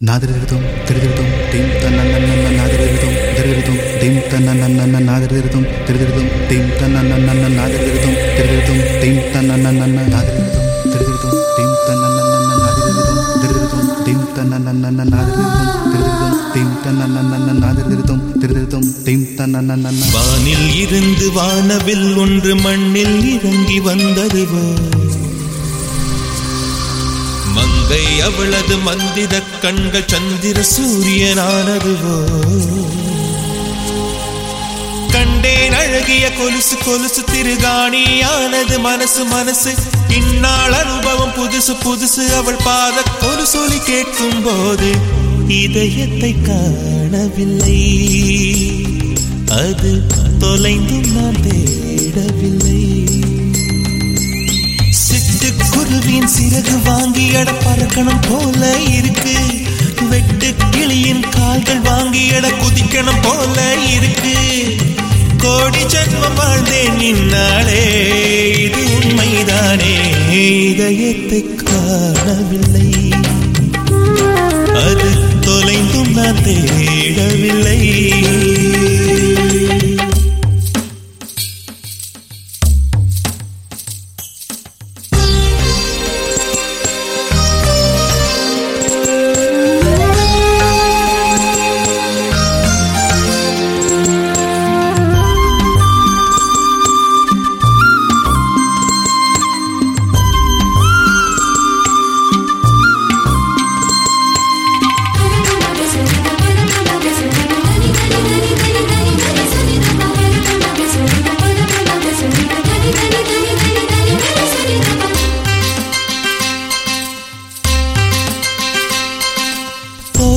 நாதிரிருதும் திருதிருதும் theme தன்ன நன்ன நாதிரிருதும் திருதிருதும் theme தன்ன நன்ன நாதிரிருதும் திருதிருதும் தீம் தன்ன நன்ன நாதிரிருதும் திருதிருதும் தீம் தன்ன நன்ன நாதிரிருதும் திருதிருதும் தீம் தன்ன நன்ன நாதிரிருதும் திருதிருதும் தீம் தன்ன நன்ன நாதிரிருதும் திருதிருதும் தீம் தன்ன நன்ன நாதிரிருதும் திருதிருதும் தீம் தன்ன நன்ன வானில் இருந்து வானவில் ஒன்று மண்ணில் இறங்கி வந்தறிவு மங்கை அவளது மந்தித கண்கள் சந்திர சூரியனானதுவோ? கண்டேன் அழகிய கொலுசு கொலுசு திருகாணியானது மனசு மனசு. இந்நாள் அனுபவம் புதுசு புதுசு அவள் பாத கொலுசொலி கேட்கும் போது இதயத்தை காணவில்லை. அது தொலைந்தும் நான் தேடவில்லை. சிறகு வாங்கி எட பறக்கணும் போல இருக்கு. வெட்டு கிளியின் கால்கள் வாங்கி எட குதிக்கணும் போல இருக்கு. கோடி ஜென்மம் வாழ்ந்தேன் நின்னாளே இது உண்மைதானே. இதயத்தை காணவில்லை. அது தொலைந்தும் நான் தேடவில்லை.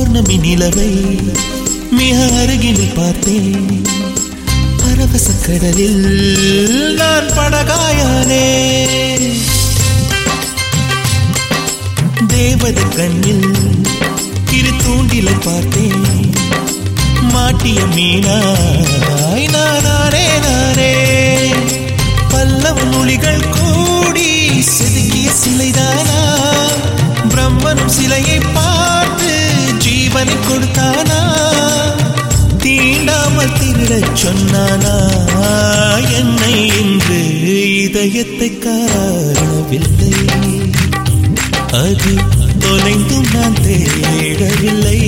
பௌர்ணமி நிலவை மிக அருகில் பார்த்தேன். பரவச கடலில் நான் படகாயானே. தேவத கண்ணில் இரு தூண்டில பார்த்தேன். மாட்டிய மீனாய் நானே நானே. பல்லவ மொழிகள் கூடி செதுக்கிய சிலைதான கொடுத்தானா? தீண்டாமல் திருடச் சொன்னானா? என்னை இன்று இதயத்தை காணவில்லை. அது தொலைந்தும் நான் தேடவில்லை.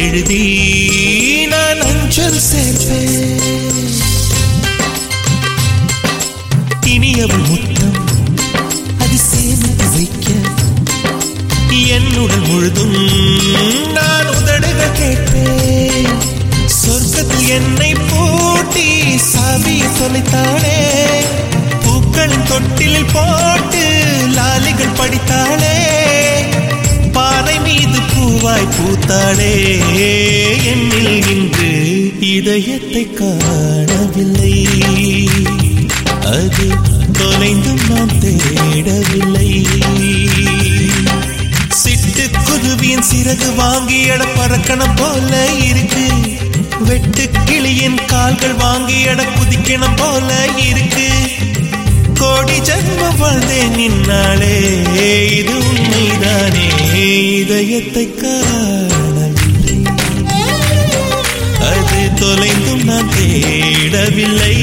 எழுதி நான் அஞ்சல் சேர்ப்பேன். இனியவள் முத்தம் அது சேமித்து வைக்க என்னுடன் முழுதும் நான் உதடுக கேட்பேன். சொர்க்கத்தில் என்னை போட்டி சாவியை தொலைத்தாளே. பூக்களின் தொட்டிலில் போட்டு லாலிகள் படித்தாளே. பாறை மீது பூவாய் பூத்தாளே என்னில் இன்று இதயத்தை காணவில்லை. அது தொலைந்தும் நாம் தேடவில்லை. சிட்டு குருவியின் சிறகு வாங்கி எட பறக்கணும் போல இருக்கு. வெட்டு கிளியின் கால்கள் வாங்கி எட குதிக்கணும் போல இருக்கு. கோடி ஜன்மம் வாழ்ந்தேன் நின்னாளே இது இதயத்தை காணவில்லை. அது தொலைந்தும் நான் தேடவில்லை.